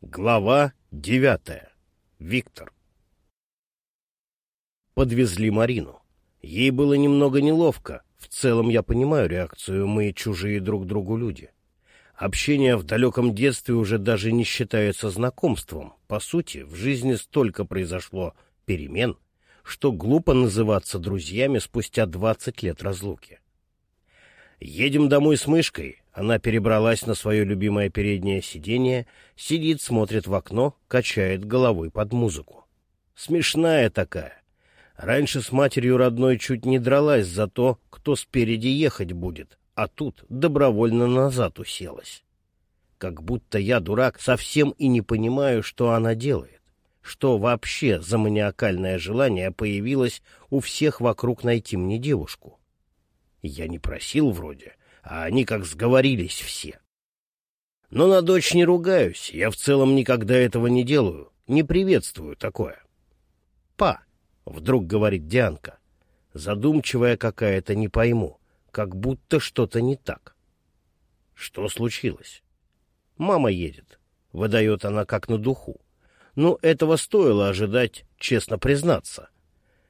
Глава девятая. Виктор. Подвезли Марину. Ей было немного неловко. В целом я понимаю реакцию, мы чужие друг другу люди. Общение в далеком детстве уже даже не считается знакомством. По сути, в жизни столько произошло перемен, что глупо называться друзьями спустя двадцать лет разлуки. Едем домой с мышкой, она перебралась на свое любимое переднее сиденье, сидит, смотрит в окно, качает головой под музыку. Смешная такая. Раньше с матерью родной чуть не дралась за то, кто спереди ехать будет, а тут добровольно назад уселась. Как будто я, дурак, совсем и не понимаю, что она делает. Что вообще за маниакальное желание появилось у всех вокруг найти мне девушку. Я не просил вроде, а они как сговорились все. Но на дочь не ругаюсь, я в целом никогда этого не делаю, не приветствую такое. «Па», — вдруг говорит Дианка, задумчивая какая-то, не пойму, как будто что-то не так. Что случилось? Мама едет, выдает она как на духу. Ну, этого стоило ожидать, честно признаться.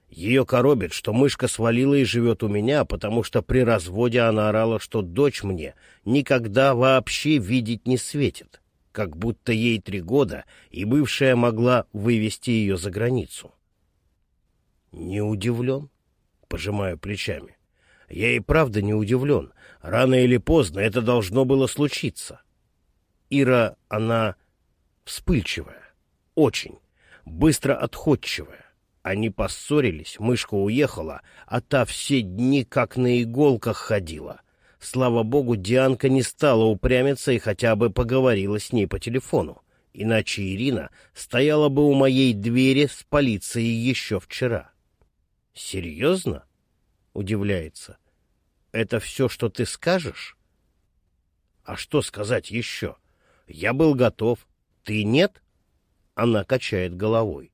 Ее коробит, что мышка свалила и живет у меня, потому что при разводе она орала, что дочь мне никогда вообще видеть не светит, как будто ей три года, и бывшая могла вывести ее за границу. Не удивлен, пожимаю плечами. Я и правда не удивлен. Рано или поздно это должно было случиться. Ира, она вспыльчивая, очень, быстро отходчивая. Они поссорились, мышка уехала, а та все дни как на иголках ходила. Слава богу, Дианка не стала упрямиться и хотя бы поговорила с ней по телефону. Иначе Ирина стояла бы у моей двери с полицией еще вчера. «Серьезно?» — удивляется. «Это все, что ты скажешь?» «А что сказать еще? Я был готов. Ты нет?» Она качает головой.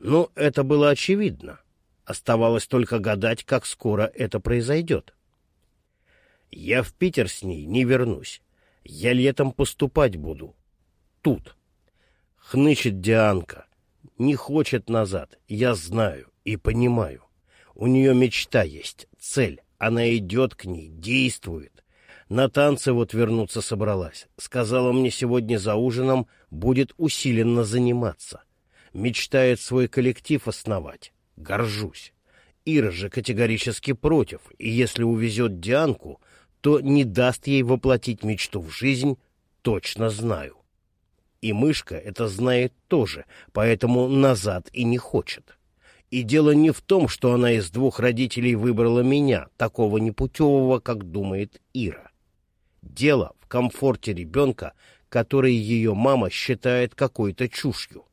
Ну, это было очевидно. Оставалось только гадать, как скоро это произойдет. Я в Питер с ней не вернусь. Я летом поступать буду. Тут. Хнычет Дианка. Не хочет назад. Я знаю и понимаю. У нее мечта есть, цель. Она идет к ней, действует. На танцы вот вернуться собралась. Сказала мне сегодня за ужином, будет усиленно заниматься мечтает свой коллектив основать. Горжусь. Ира же категорически против, и если увезет Дианку, то не даст ей воплотить мечту в жизнь, точно знаю. И мышка это знает тоже, поэтому назад и не хочет. И дело не в том, что она из двух родителей выбрала меня, такого непутевого, как думает Ира. Дело в комфорте ребенка, который ее мама считает какой-то чушью.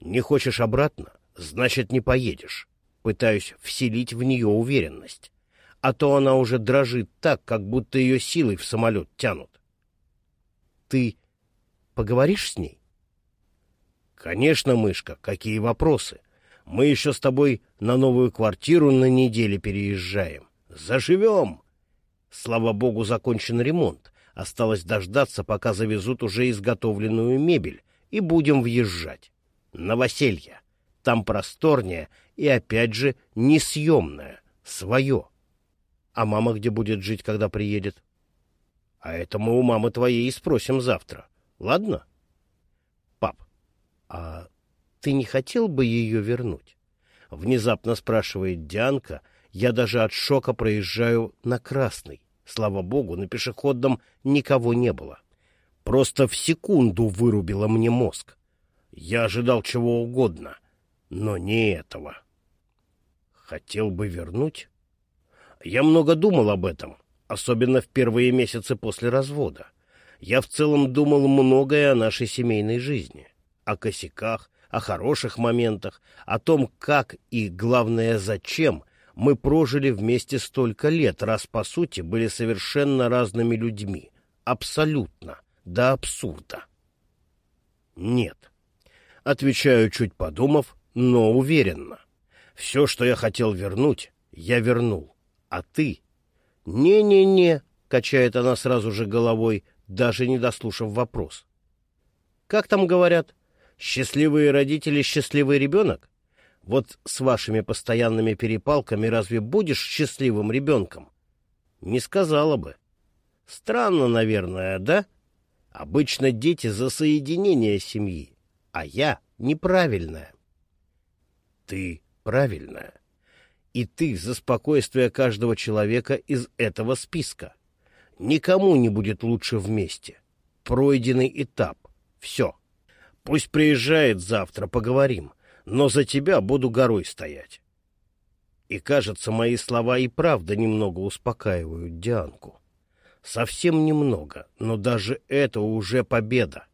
Не хочешь обратно? Значит, не поедешь. Пытаюсь вселить в нее уверенность. А то она уже дрожит так, как будто ее силой в самолет тянут. Ты поговоришь с ней? Конечно, мышка, какие вопросы? Мы еще с тобой на новую квартиру на неделе переезжаем. Заживем! Слава богу, закончен ремонт. Осталось дождаться, пока завезут уже изготовленную мебель, и будем въезжать новоселье. Там просторнее и, опять же, несъемное, свое. А мама где будет жить, когда приедет? А это мы у мамы твоей и спросим завтра. Ладно? Пап, а ты не хотел бы ее вернуть? Внезапно спрашивает Дианка. Я даже от шока проезжаю на красный. Слава богу, на пешеходном никого не было. Просто в секунду вырубило мне мозг. Я ожидал чего угодно, но не этого. Хотел бы вернуть? Я много думал об этом, особенно в первые месяцы после развода. Я в целом думал многое о нашей семейной жизни, о косяках, о хороших моментах, о том, как и, главное, зачем мы прожили вместе столько лет, раз, по сути, были совершенно разными людьми. Абсолютно, до абсурда. Нет. Отвечаю, чуть подумав, но уверенно. Все, что я хотел вернуть, я вернул. А ты? Не-не-не, качает она сразу же головой, даже не дослушав вопрос. Как там говорят? Счастливые родители, счастливый ребенок? Вот с вашими постоянными перепалками разве будешь счастливым ребенком? Не сказала бы. Странно, наверное, да? Обычно дети за соединение семьи, а я неправильная. Ты правильная. И ты за спокойствие каждого человека из этого списка. Никому не будет лучше вместе. Пройденный этап. Все. Пусть приезжает завтра, поговорим. Но за тебя буду горой стоять. И, кажется, мои слова и правда немного успокаивают Дианку. Совсем немного, но даже это уже победа.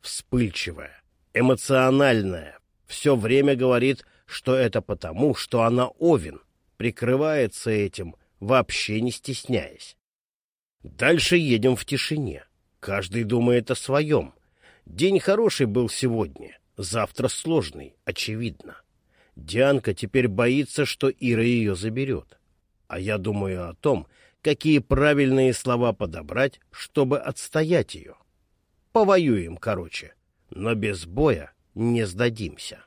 Вспыльчивая, эмоциональная, все время говорит, что это потому, что она Овен, прикрывается этим, вообще не стесняясь. Дальше едем в тишине. Каждый думает о своем. День хороший был сегодня, завтра сложный, очевидно. Дианка теперь боится, что Ира ее заберет. А я думаю о том, какие правильные слова подобрать, чтобы отстоять ее. Повоюем, короче, но без боя не сдадимся.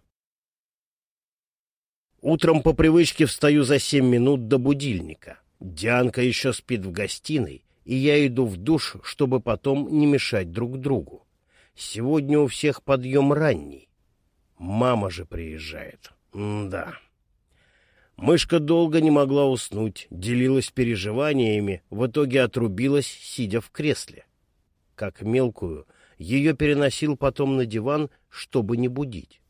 Утром по привычке встаю за семь минут до будильника. Дианка еще спит в гостиной, и я иду в душ, чтобы потом не мешать друг другу. Сегодня у всех подъем ранний. Мама же приезжает. М да. Мышка долго не могла уснуть, делилась переживаниями, в итоге отрубилась, сидя в кресле. Как мелкую, ее переносил потом на диван, чтобы не будить.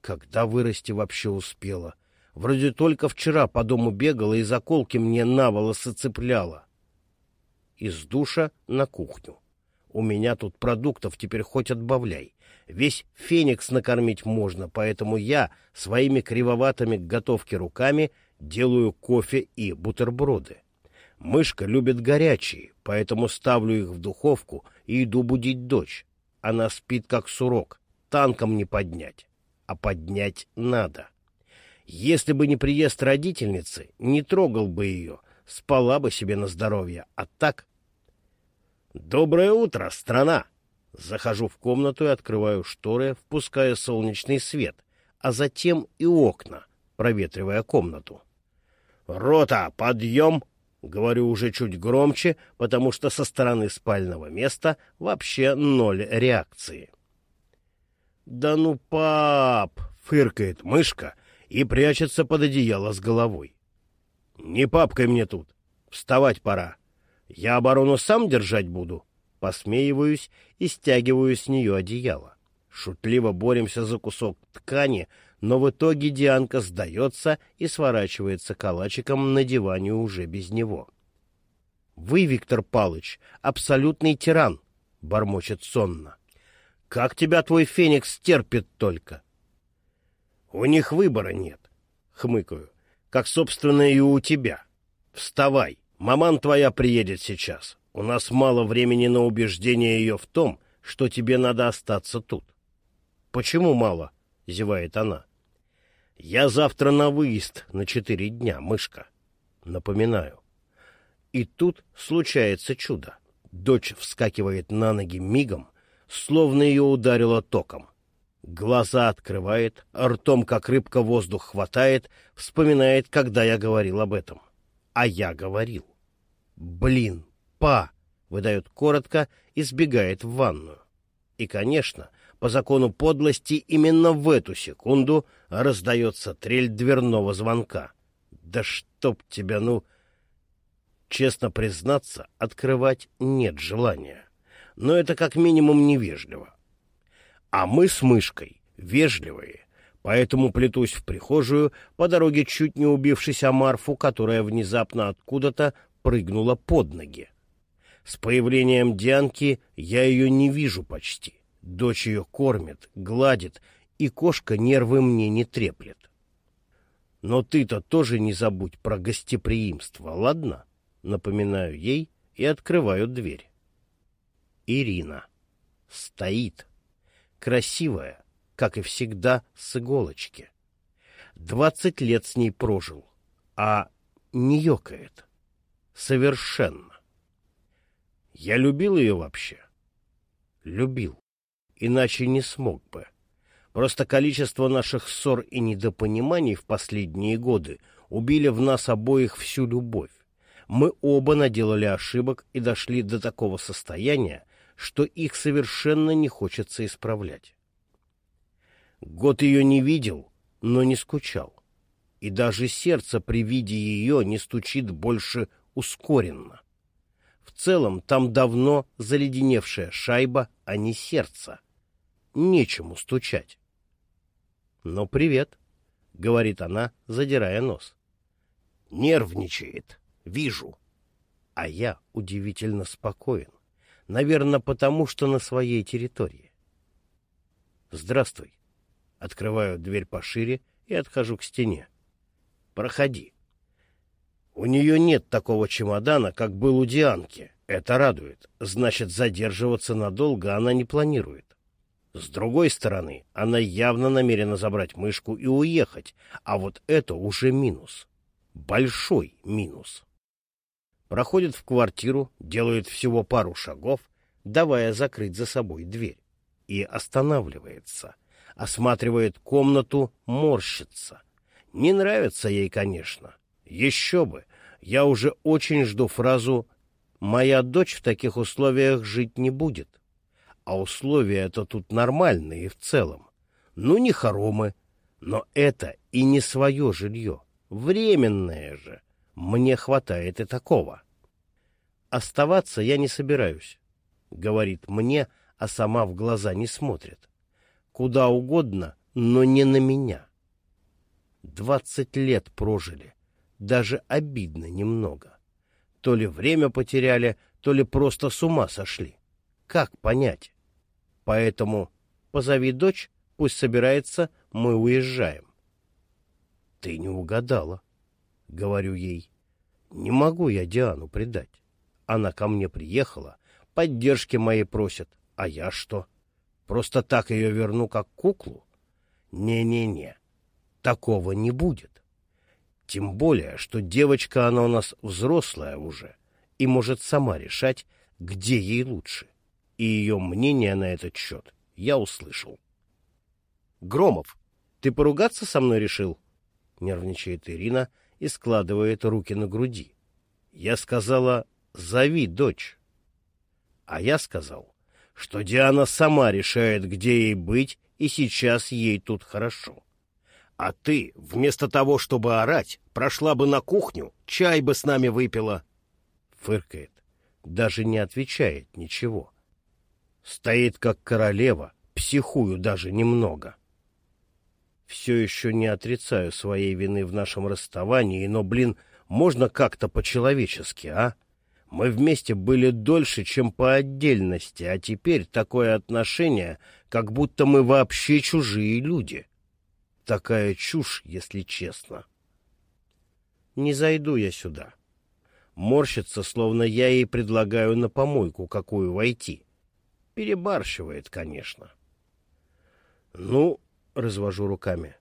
Когда вырасти вообще успела? Вроде только вчера по дому бегала и заколки мне на волосы цепляла. Из душа на кухню. У меня тут продуктов теперь хоть отбавляй. Весь феникс накормить можно, поэтому я своими кривоватыми к готовке руками делаю кофе и бутерброды. Мышка любит горячие, поэтому ставлю их в духовку и иду будить дочь. Она спит как сурок, танком не поднять, а поднять надо. Если бы не приезд родительницы, не трогал бы ее, спала бы себе на здоровье, а так... «Доброе утро, страна!» Захожу в комнату и открываю шторы, впуская солнечный свет, а затем и окна, проветривая комнату. «Рота, подъем!» — говорю уже чуть громче, потому что со стороны спального места вообще ноль реакции. «Да ну, пап!» — фыркает мышка и прячется под одеяло с головой. «Не папкой мне тут. Вставать пора. Я оборону сам держать буду?» Посмеиваюсь и стягиваю с нее одеяло. Шутливо боремся за кусок ткани, но в итоге Дианка сдается и сворачивается калачиком на диване уже без него. — Вы, Виктор Палыч, абсолютный тиран, — бормочет сонно. — Как тебя твой феникс терпит только? — У них выбора нет, — хмыкаю, — как, собственно, и у тебя. Вставай, маман твоя приедет сейчас. У нас мало времени на убеждение ее в том, что тебе надо остаться тут. — Почему мало? — зевает она. — Я завтра на выезд на четыре дня, мышка. Напоминаю. И тут случается чудо. Дочь вскакивает на ноги мигом, словно ее ударило током. Глаза открывает, ртом, как рыбка, воздух хватает, вспоминает, когда я говорил об этом. А я говорил. Блин, па!» — выдает коротко и сбегает в ванную. И, конечно, по закону подлости именно в эту секунду раздается трель дверного звонка. «Да чтоб тебя, ну...» Честно признаться, открывать нет желания. Но это как минимум невежливо. А мы с мышкой вежливые, поэтому плетусь в прихожую, по дороге чуть не убившись о Марфу, которая внезапно откуда-то прыгнула под ноги. С появлением Дианки я ее не вижу почти. Дочь ее кормит, гладит, и кошка нервы мне не треплет. Но ты-то тоже не забудь про гостеприимство, ладно? Напоминаю ей и открываю дверь. Ирина. Стоит. Красивая, как и всегда, с иголочки. Двадцать лет с ней прожил, а не ёкает. Совершенно. Я любил ее вообще. Любил. Иначе не смог бы. Просто количество наших ссор и недопониманий в последние годы убили в нас обоих всю любовь. Мы оба наделали ошибок и дошли до такого состояния, что их совершенно не хочется исправлять. Год ее не видел, но не скучал. И даже сердце при виде ее не стучит больше ускоренно. В целом там давно заледеневшая шайба, а не сердце. Нечему стучать. «Ну, привет», — говорит она, задирая нос. «Нервничает, вижу». А я удивительно спокоен. Наверное, потому что на своей территории. «Здравствуй». Открываю дверь пошире и отхожу к стене. «Проходи». У нее нет такого чемодана, как был у Дианки. Это радует. Значит, задерживаться надолго она не планирует. С другой стороны, она явно намерена забрать мышку и уехать, а вот это уже минус. Большой минус. Проходит в квартиру, делает всего пару шагов, давая закрыть за собой дверь, и останавливается. Осматривает комнату, морщится. Не нравится ей, конечно. Еще бы, я уже очень жду фразу «Моя дочь в таких условиях жить не будет». А условия-то тут нормальные в целом. Ну, не хоромы, но это и не свое жилье. Временное же. Мне хватает и такого. Оставаться я не собираюсь, — говорит мне, а сама в глаза не смотрит. Куда угодно, но не на меня. Двадцать лет прожили. Даже обидно немного. То ли время потеряли, то ли просто с ума сошли. Как понять? Поэтому позови дочь, пусть собирается, мы уезжаем. Ты не угадала, — говорю ей. Не могу я Диану предать. Она ко мне приехала, поддержки моей просит. А я что? Просто так ее верну, как куклу? Не-не-не, такого не будет. Тем более, что девочка она у нас взрослая уже и может сама решать, где ей лучше. И ее мнение на этот счет я услышал. «Громов, ты поругаться со мной решил?» нервничает Ирина и складывает руки на груди. Я сказала «зови дочь». А я сказал, что Диана сама решает, где ей быть, и сейчас ей тут хорошо. А ты, вместо того, чтобы орать, прошла бы на кухню, чай бы с нами выпила. Фыркает, даже не отвечает ничего. Стоит как королева, психую даже немного. — все еще не отрицаю своей вины в нашем расставании, но, блин, можно как-то по-человечески, а? Мы вместе были дольше, чем по отдельности, а теперь такое отношение, как будто мы вообще чужие люди. Такая чушь, если честно. Не зайду я сюда. Морщится, словно я ей предлагаю на помойку какую войти. Перебарщивает, конечно. Ну, развожу руками.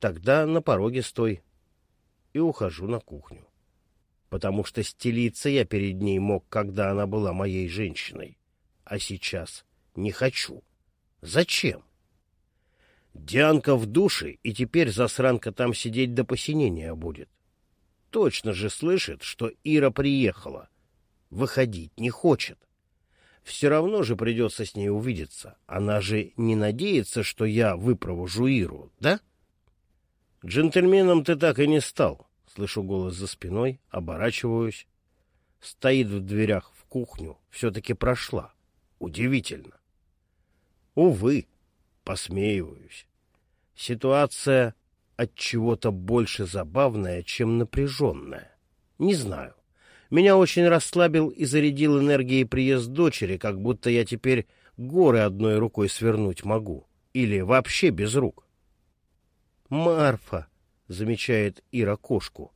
Тогда на пороге стой. И ухожу на кухню. Потому что стелиться я перед ней мог, когда она была моей женщиной. А сейчас не хочу. Зачем? Дианка в душе, и теперь засранка там сидеть до посинения будет. Точно же слышит, что Ира приехала. Выходить не хочет. Все равно же придется с ней увидеться. Она же не надеется, что я выпровожу Иру, да? Джентльменом ты так и не стал. Слышу голос за спиной, оборачиваюсь. Стоит в дверях в кухню, все-таки прошла. Удивительно. Увы, посмеиваюсь. Ситуация от чего-то больше забавная, чем напряженная. Не знаю. Меня очень расслабил и зарядил энергией приезд дочери, как будто я теперь горы одной рукой свернуть могу. Или вообще без рук. «Марфа!» — замечает Ира кошку.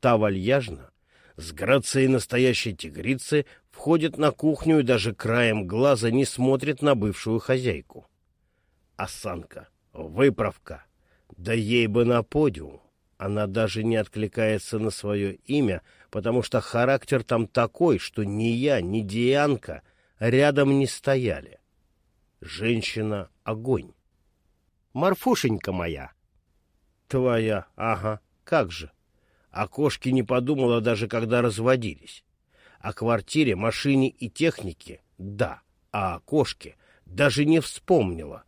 Та вальяжно, с грацией настоящей тигрицы, входит на кухню и даже краем глаза не смотрит на бывшую хозяйку. Осанка, выправка, да ей бы на подиум. Она даже не откликается на свое имя, потому что характер там такой, что ни я, ни Дианка рядом не стояли. Женщина — огонь. Марфушенька моя. Твоя, ага, как же. О кошке не подумала даже, когда разводились. О квартире, машине и технике — да, а о кошке даже не вспомнила.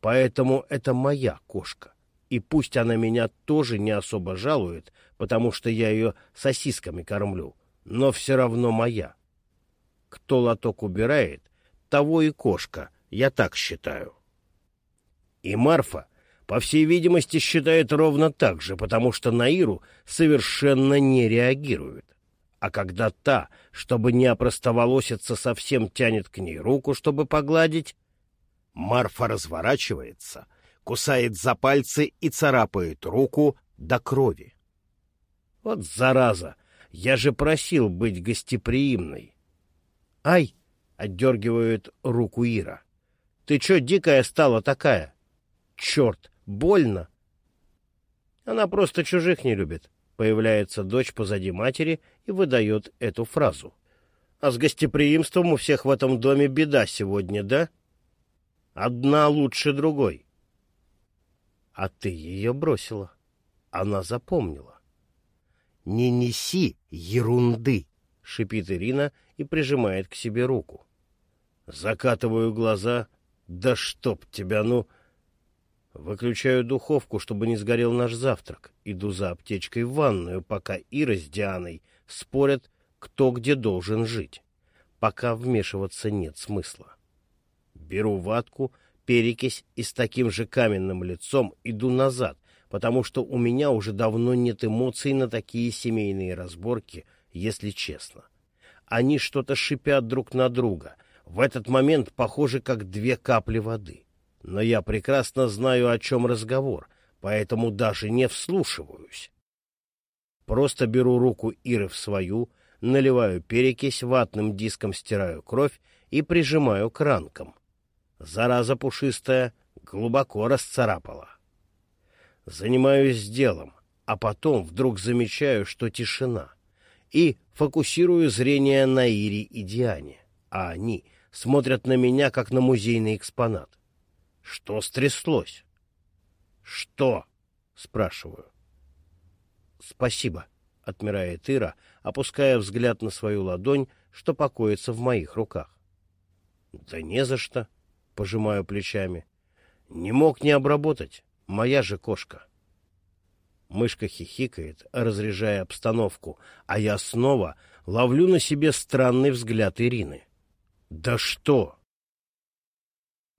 Поэтому это моя кошка. И пусть она меня тоже не особо жалует, потому что я ее сосисками кормлю, но все равно моя. Кто лоток убирает, того и кошка, я так считаю. И Марфа, по всей видимости, считает ровно так же, потому что на Иру совершенно не реагирует. А когда та, чтобы не опростоволоситься, совсем тянет к ней руку, чтобы погладить, Марфа разворачивается, кусает за пальцы и царапает руку до крови. Вот зараза! Я же просил быть гостеприимной. «Ай!» — отдергивает руку Ира. «Ты чё дикая стала такая?» «Черт! Больно!» Она просто чужих не любит. Появляется дочь позади матери и выдает эту фразу. «А с гостеприимством у всех в этом доме беда сегодня, да?» Одна лучше другой. А ты ее бросила. Она запомнила. «Не неси ерунды!» — шипит Ирина и прижимает к себе руку. Закатываю глаза. «Да чтоб тебя, ну...» Выключаю духовку, чтобы не сгорел наш завтрак. Иду за аптечкой в ванную, пока Ира с Дианой спорят, кто где должен жить. Пока вмешиваться нет смысла. Беру ватку, перекись и с таким же каменным лицом иду назад, потому что у меня уже давно нет эмоций на такие семейные разборки, если честно. Они что-то шипят друг на друга. В этот момент похожи как две капли воды. Но я прекрасно знаю, о чем разговор, поэтому даже не вслушиваюсь. Просто беру руку Иры в свою, наливаю перекись, ватным диском стираю кровь и прижимаю к ранкам зараза пушистая, глубоко расцарапала. Занимаюсь делом, а потом вдруг замечаю, что тишина, и фокусирую зрение на Ире и Диане, а они смотрят на меня, как на музейный экспонат. Что стряслось? — Что? — спрашиваю. — Спасибо, — отмирает Ира, опуская взгляд на свою ладонь, что покоится в моих руках. — Да не за что. — пожимаю плечами. Не мог не обработать. Моя же кошка. Мышка хихикает, разряжая обстановку, а я снова ловлю на себе странный взгляд Ирины. «Да что?